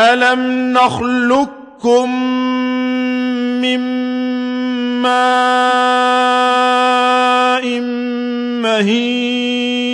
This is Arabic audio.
ألم نخلقكم من ماء مهين